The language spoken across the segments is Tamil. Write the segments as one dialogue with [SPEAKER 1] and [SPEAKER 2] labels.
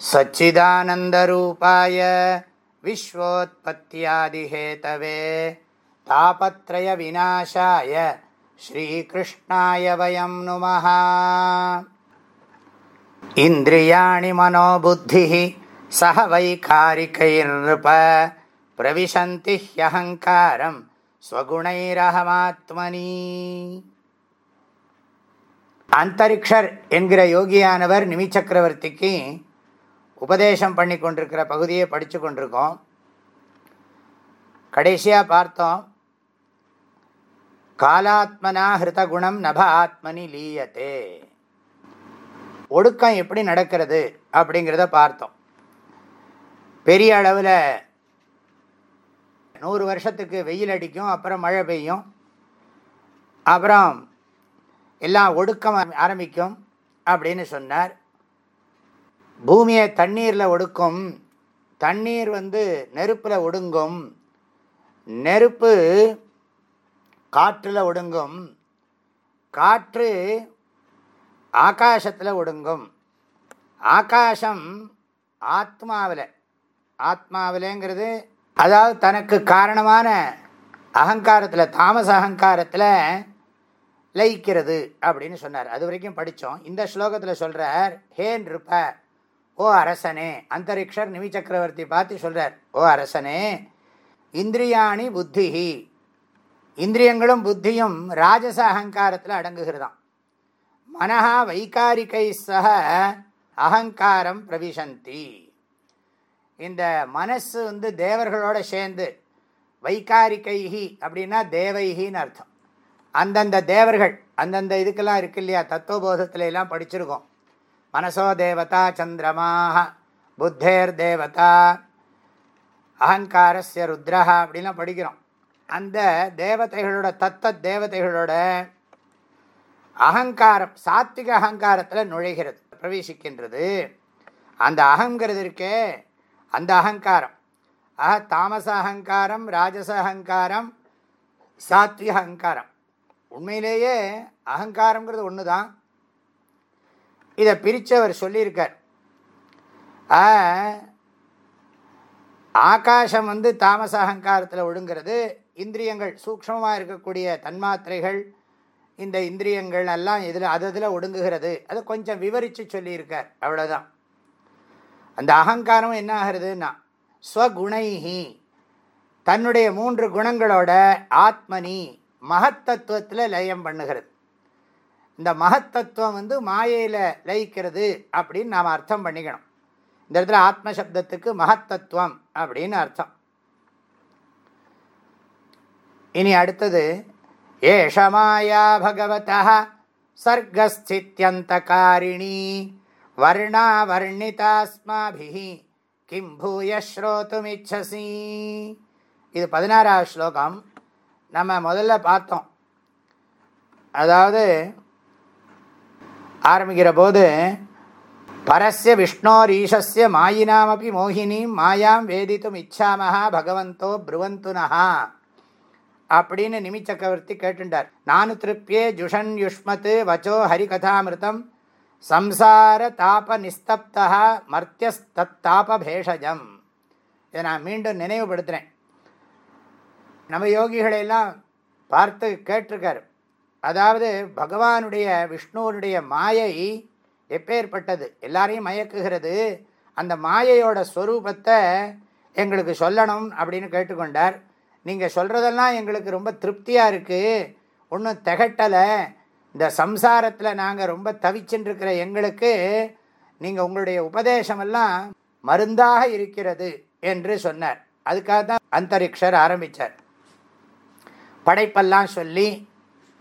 [SPEAKER 1] सच्चिदानन्दरूपाय विश्वोत्पत्त्यादिहेतवे तापत्रयविनाशाय श्रीकृष्णाय वयं नुमः इन्द्रियाणि मनोबुद्धिः सह वैकारिकैर्नृप प्रविशन्ति ह्यहङ्कारं स्वगुणैरहमात्मनि அந்தரிக்ஷர் என்கிற யோகியானவர் நிமிச்சக்கரவர்த்திக்கு உபதேசம் பண்ணி கொண்டிருக்கிற பகுதியை படித்து கொண்டிருக்கோம் கடைசியாக பார்த்தோம் காலாத்மனா ஹிருதகுணம் நப ஆத்மனி லீயத்தே ஒடுக்கம் எப்படி நடக்கிறது அப்படிங்கிறத பார்த்தோம். பெரிய அளவில் நூறு வருஷத்துக்கு வெயில் அடிக்கும் அப்புறம் மழை பெய்யும் அப்புறம் எல்லாம் ஒடுக்கம் ஆரம்பிக்கும் அப்படின்னு சொன்னார். பூமியை தண்ணீரில் ஒடுக்கும். தண்ணீர் வந்து நெருப்பில் ஒடுங்கும். நெருப்பு காற்றில் ஒடுங்கும். காற்று ஆகாசத்தில் ஒடுங்கும். ஆகாசம் ஆத்மாவில். ஆத்மாவிலேங்கிறது அதாவது தனக்கு காரணமான அகங்காரத்தில் தாமச அகங்காரத்தில் லயிக்கிறது அப்படின்னு சொன்னார். அது வரைக்கும் படித்தோம் இந்த ஸ்லோகத்தில் சொல்கிறார் ஹேன் இருப்ப ஓ அரசனே அந்தரிக்ஷர் நிமி சக்கரவர்த்தி பார்த்து சொல்கிறார் ஓ அரசனே இந்திரியாணி புத்திஹி. இந்திரியங்களும் புத்தியும் ராஜச அகங்காரத்தில் அடங்குகிறதாம். மனஹா வைகாரிக்கை சக அகங்காரம் பிரவிசந்தி. இந்த மனசு வந்து தேவர்களோடு சேர்ந்து வைகாரிக்கைஹி அப்படின்னா தேவைகின்னு அர்த்தம். அந்தந்த தேவர்கள் அந்தந்த இதுக்கெல்லாம் இருக்கு இல்லையா தத்துவபோதத்துல எல்லாம் படிச்சிருக்கோம். மனசோ தேவதா சந்திரமாக புத்தேர் தேவதா அகங்காரஸ்ய ருத்ரஹா அப்படின்லாம் படிக்கிறோம். அந்த தேவதைகளோட தத்த தேவதைகளோட அகங்காரம் சாத்விக அகங்காரத்தில் நுழைகிறது பிரவேசிக்கின்றது. அந்த அகங்கிறது இருக்கே அந்த அகங்காரம். ஆக தாமச அகங்காரம் ராஜச அகங்காரம் சாத்விக அகங்காரம். உண்மையிலேயே அகங்காரங்கிறது ஒன்று தான் இதை பிரித்து அவர் சொல்லியிருக்கார் ஆகாசம் வந்து தாமச அகங்காரத்தில் ஒழுங்கிறது இந்திரியங்கள் சூக்ஷமாக இருக்கக்கூடிய தன்மாத்திரைகள் இந்த இந்திரியங்கள் எல்லாம் இதில் அது இதில் ஒடுங்குகிறது அது கொஞ்சம் விவரித்து சொல்லியிருக்கார் அவ்வளோதான் அந்த அகங்காரம் என்ன ஆகிறதுன்னா ஸ்வகுணைஹி தன்னுடைய மூன்று குணங்களோட ஆத்மனி மகத்தத்துவத்தில் லயம் பண்ணுகிறது. இந்த மகத்தத்துவம் வந்து மாயையில் லயிக்கிறது அப்படின்னு நாம் அர்த்தம் பண்ணிக்கணும். இந்த இடத்துல ஆத்மசப்தத்துக்கு மகத்தத்துவம் அப்படின்னு அர்த்தம். இனி அடுத்தது ஏஷ மாயா பகவத சர்க்கஸ்தித்யந்தகாரிணி வர்ணா வர்ணிதாஸ்மாபி கிம் பூய ஸ்ரோத்துமிச்சசி இது பதினாறாவது ஸ்லோகம். நம்ம முதல்ல பார்த்தோம். அதாவது ஆரம்பிக்கிற போது பரஸ்ய விஷ்ணோர் ஈஷஸ்ய மாயினாமப்பி மோகினியும் மாயாம் வேதித்தும் இச்சாமஹா பகவந்தோ ப்ருவந்துனஹா அப்படின்னு நிமிச்சக்கவர்த்தி கேட்டுண்டார். நானு திருப்பியே ஜுஷன் யுஷ்மத்து வச்சோ ஹரிகதாமிருதம் சம்சார தாப நிஸ்தப்தா மர்த்தியஸ்தாப பேஷஜம் இதை நான் மீண்டும் நினைவுபடுத்துகிறேன் நம்ம யோகிகளையெல்லாம் பார்த்து கேட்டிருக்காரு. அதாவது பகவானுடைய விஷ்ணுவனுடைய மாயை எப்பேற்பட்டது? எல்லாரையும் மயக்குகிறது. அந்த மாயையோட ஸ்வரூபத்தை எங்களுக்கு சொல்லணும் அப்படின்னு கேட்டுக்கொண்டார். நீங்கள் சொல்கிறதெல்லாம் எங்களுக்கு ரொம்ப திருப்தியாக இருக்குது ஒன்றும் திகட்டலை. இந்த சம்சாரத்தில் நாங்கள் ரொம்ப தவிச்சுட்டுருக்கிற எங்களுக்கு நீங்கள் உங்களுடைய உபதேசமெல்லாம் மருந்தாக இருக்கிறது என்று சொன்னார். அதுக்காக தான் அந்தரிக்ஷர் ஆரம்பித்தார் படைப்பெல்லாம் சொல்லி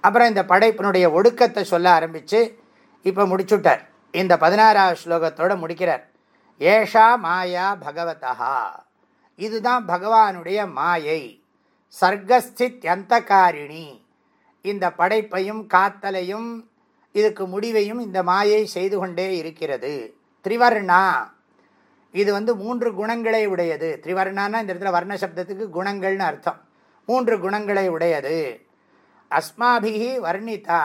[SPEAKER 1] அப்புறம் இந்த படைப்பினுடைய ஒடுக்கத்தை சொல்ல ஆரம்பித்து இப்போ முடிச்சுட்டார். இந்த பதினாறாவது ஸ்லோகத்தோடு முடிக்கிறார். ஏஷா மாயா பகவதா இதுதான் பகவானுடைய மாயை. சர்க்கஸ்தித் அந்தகாரிணி இந்த படைப்பையும் காத்தலையும் இதுக்கு முடிவையும் இந்த மாயை செய்து கொண்டே இருக்கிறது. திரிவர்ணா. இது வந்து மூன்று குணங்களை உடையது. திரிவர்ணான்னா இந்த இடத்துல வர்ண சப்தத்துக்கு குணங்கள்னு அர்த்தம். மூன்று குணங்களை உடையது. அஸ்மாபிகி வர்ணிதா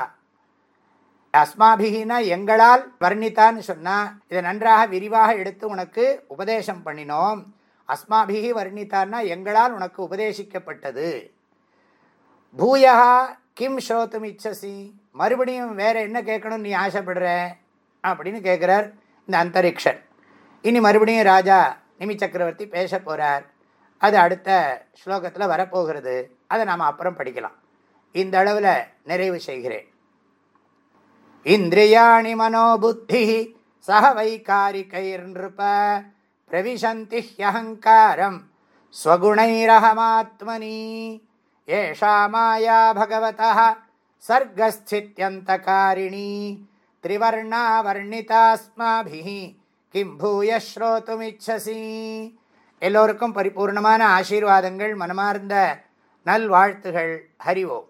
[SPEAKER 1] அஸ்மாபிகினா எங்களால் வர்ணித்தான்னு சொன்னால் இதை நன்றாக விரிவாக எடுத்து உனக்கு உபதேசம் பண்ணினோம். அஸ்மாபிகி வர்ணித்தான்னா எங்களால் உனக்கு உபதேசிக்கப்பட்டது. பூயா கிம் ஸ்ரோத்தும் இச்சசி. மறுபடியும் வேற என்ன கேட்கணும்னு நீ ஆசைப்படுற? அப்படின்னு கேட்குறார் இந்த அந்தரிக்ஷன். இனி மறுபடியும் ராஜா நிமி சக்கரவர்த்தி பேச போகிறார் அது அடுத்த ஸ்லோகத்தில் வரப்போகிறது. அதை நாம் அப்புறம் படிக்கலாம். இந்த அளவில் நிறைவு செய்கிறேன். இந்திரியாணி மனோபுத்தி சக வைகாரிகைர்நிருப பிரவிசந்தி ஹியஹங்காரம் ஸ்வகுணைரகமாத்மனி ஏஷா மாயா பகவதः சர்க்கஸ்தித்யந்தகாரிணி திரிவர்ணா வர்ணிதாஸ்மாபி கிம் பூய ஸ்ரோத்துமிச்சசி எல்லோருக்கும் பரிபூர்ணமான ஆசீர்வாதங்கள் மனமார்ந்த நல்வாழ்த்துகள் ஹரிவோம்